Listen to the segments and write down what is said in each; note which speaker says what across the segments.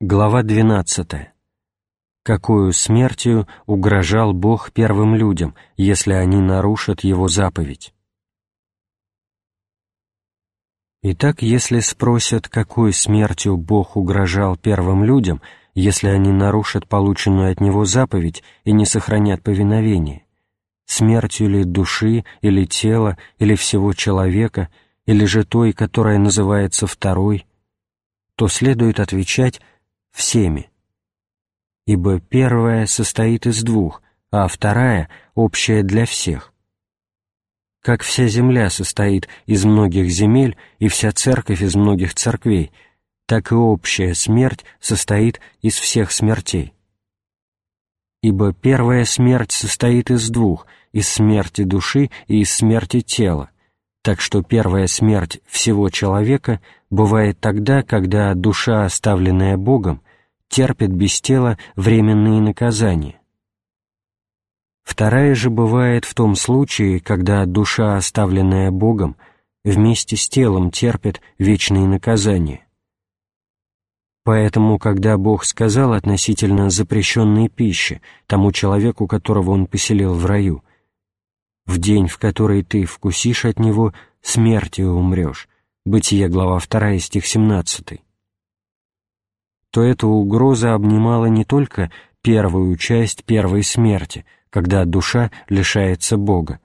Speaker 1: Глава 12. Какую смертью угрожал Бог первым людям, если они нарушат Его заповедь? Итак, если спросят, какой смертью Бог угрожал первым людям, если они нарушат полученную от Него заповедь и не сохранят повиновение, смертью ли души или тела или всего человека, или же той, которая называется второй, то следует отвечать – всеми. Ибо первая состоит из двух, а вторая — общая для всех. Как вся земля состоит из многих земель и вся церковь из многих церквей, так и общая смерть состоит из всех смертей. Ибо первая смерть состоит из двух, из смерти души и из смерти тела, так что первая смерть всего человека бывает тогда, когда душа, оставленная Богом, терпит без тела временные наказания. Вторая же бывает в том случае, когда душа, оставленная Богом, вместе с телом терпит вечные наказания. Поэтому, когда Бог сказал относительно запрещенной пищи тому человеку, которого Он поселил в раю, «В день, в который ты вкусишь от него, смертью умрешь», Бытие, глава 2, стих 17, то эта угроза обнимала не только первую часть первой смерти, когда душа лишается Бога,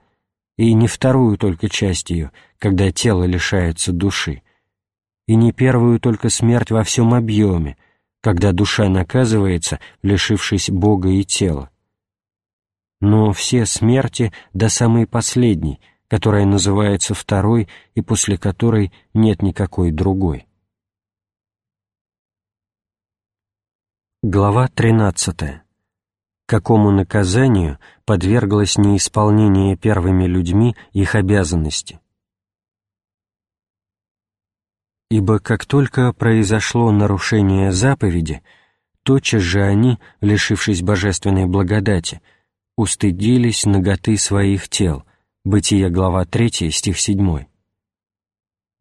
Speaker 1: и не вторую только часть ее, когда тело лишается души, и не первую только смерть во всем объеме, когда душа наказывается, лишившись Бога и тела, но все смерти до самой последней, которая называется второй и после которой нет никакой другой. Глава 13. Какому наказанию подверглось неисполнение первыми людьми их обязанности? Ибо как только произошло нарушение заповеди, тотчас же они, лишившись божественной благодати, устыдились ноготы своих тел. Бытие, глава 3, стих 7.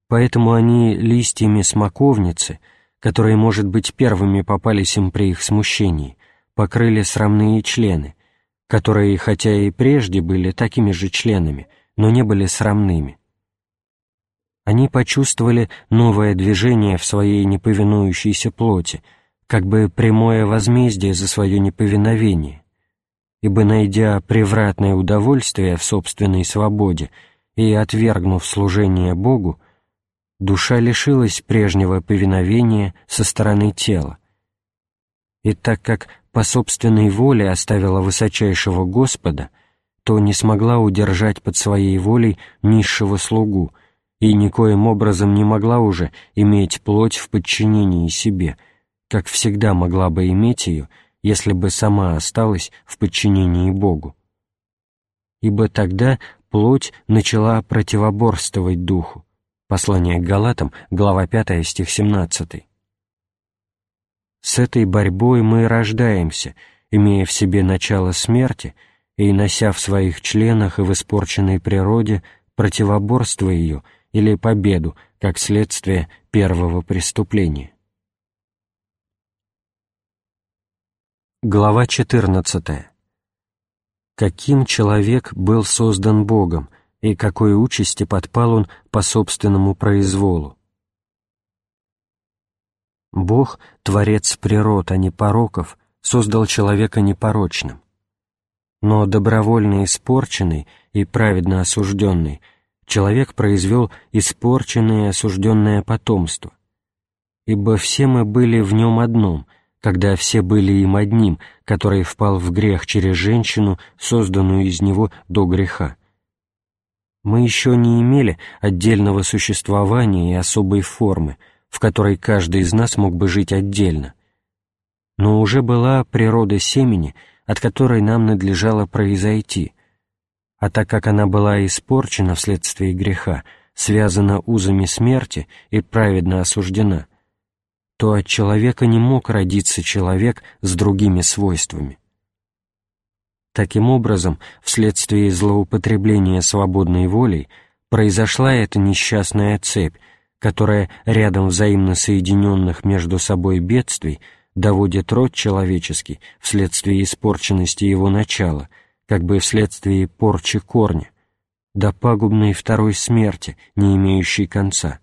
Speaker 1: Поэтому они листьями смоковницы — которые, может быть, первыми попались им при их смущении, покрыли срамные члены, которые, хотя и прежде были такими же членами, но не были срамными. Они почувствовали новое движение в своей неповинующейся плоти, как бы прямое возмездие за свое неповиновение, ибо, найдя превратное удовольствие в собственной свободе и отвергнув служение Богу, душа лишилась прежнего повиновения со стороны тела. И так как по собственной воле оставила высочайшего Господа, то не смогла удержать под своей волей низшего слугу и никоим образом не могла уже иметь плоть в подчинении себе, как всегда могла бы иметь ее, если бы сама осталась в подчинении Богу. Ибо тогда плоть начала противоборствовать духу, Послание к Галатам, глава 5, стих 17. С этой борьбой мы рождаемся, имея в себе начало смерти и нося в своих членах и в испорченной природе противоборство ее или победу, как следствие первого преступления. Глава 14. Каким человек был создан Богом – и какой участи подпал он по собственному произволу. Бог, Творец природ, а не пороков, создал человека непорочным. Но добровольно испорченный и праведно осужденный человек произвел испорченное и осужденное потомство. Ибо все мы были в нем одном, когда все были им одним, который впал в грех через женщину, созданную из него до греха мы еще не имели отдельного существования и особой формы, в которой каждый из нас мог бы жить отдельно. Но уже была природа семени, от которой нам надлежало произойти, а так как она была испорчена вследствие греха, связана узами смерти и праведно осуждена, то от человека не мог родиться человек с другими свойствами. Таким образом, вследствие злоупотребления свободной волей произошла эта несчастная цепь, которая рядом взаимно соединенных между собой бедствий доводит род человеческий вследствие испорченности его начала, как бы вследствие порчи корня, до пагубной второй смерти, не имеющей конца,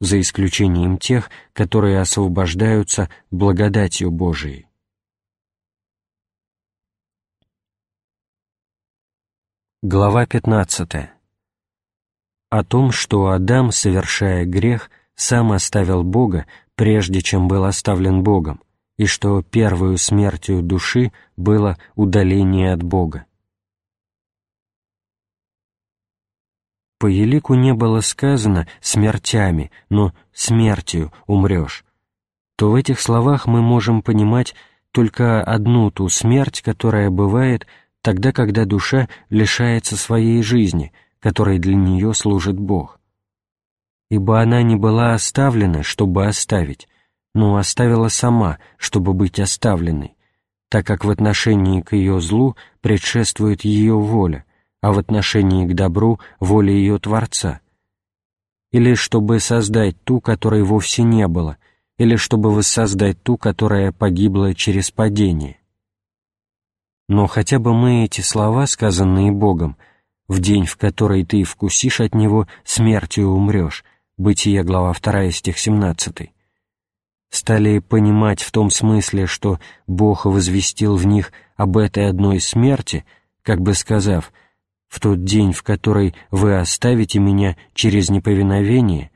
Speaker 1: за исключением тех, которые освобождаются благодатью Божией. Глава 15. О том, что Адам, совершая грех, сам оставил Бога, прежде чем был оставлен Богом, и что первую смертью души было удаление от Бога. По елику не было сказано «смертями», но «смертью умрешь», то в этих словах мы можем понимать только одну ту смерть, которая бывает тогда, когда душа лишается своей жизни, которой для нее служит Бог. Ибо она не была оставлена, чтобы оставить, но оставила сама, чтобы быть оставленной, так как в отношении к ее злу предшествует ее воля, а в отношении к добру — воля ее Творца, или чтобы создать ту, которой вовсе не было, или чтобы воссоздать ту, которая погибла через падение. Но хотя бы мы эти слова, сказанные Богом, в день, в который ты вкусишь от Него, смертью умрешь, Бытие, глава 2, стих 17, стали понимать в том смысле, что Бог возвестил в них об этой одной смерти, как бы сказав, «В тот день, в который вы оставите меня через неповиновение,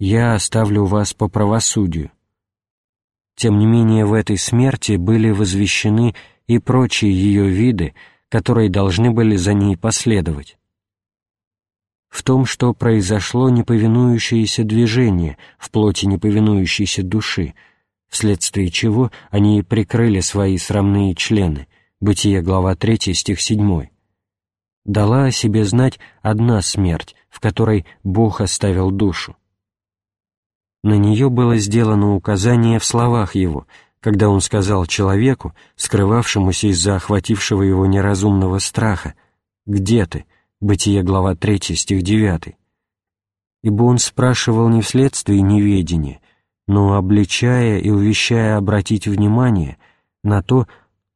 Speaker 1: я оставлю вас по правосудию». Тем не менее, в этой смерти были возвещены и прочие ее виды, которые должны были за ней последовать. В том, что произошло неповинующееся движение в плоти неповинующейся души, вследствие чего они прикрыли свои срамные члены, Бытие, глава 3, стих 7, дала о себе знать одна смерть, в которой Бог оставил душу. На нее было сделано указание в словах Его — когда он сказал человеку, скрывавшемуся из-за охватившего его неразумного страха, «Где ты?» Бытие, глава 3, стих 9. Ибо он спрашивал не вследствие неведения, но обличая и увещая обратить внимание на то,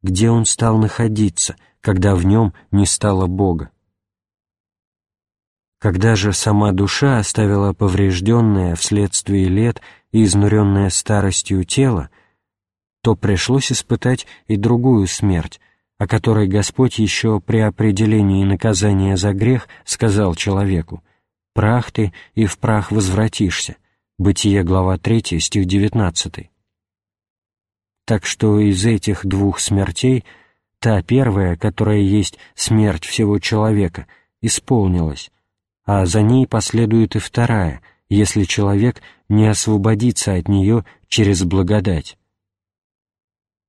Speaker 1: где он стал находиться, когда в нем не стало Бога. Когда же сама душа оставила поврежденное вследствие лет и изнуренное старостью тело, то пришлось испытать и другую смерть, о которой Господь еще при определении наказания за грех сказал человеку «Прах ты, и в прах возвратишься» Бытие, глава 3, стих 19. Так что из этих двух смертей та первая, которая есть смерть всего человека, исполнилась, а за ней последует и вторая, если человек не освободится от нее через благодать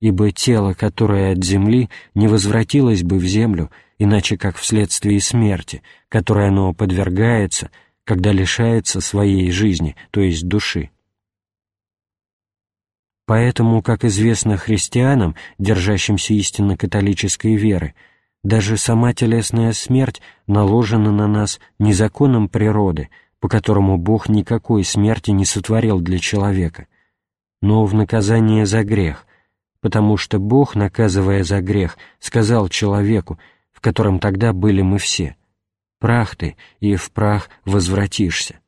Speaker 1: ибо тело, которое от земли, не возвратилось бы в землю, иначе как вследствие смерти, которой оно подвергается, когда лишается своей жизни, то есть души. Поэтому, как известно христианам, держащимся истинно католической веры, даже сама телесная смерть наложена на нас не законом природы, по которому Бог никакой смерти не сотворил для человека, но в наказание за грех, потому что Бог, наказывая за грех, сказал человеку, в котором тогда были мы все, «Прах ты, и в прах возвратишься».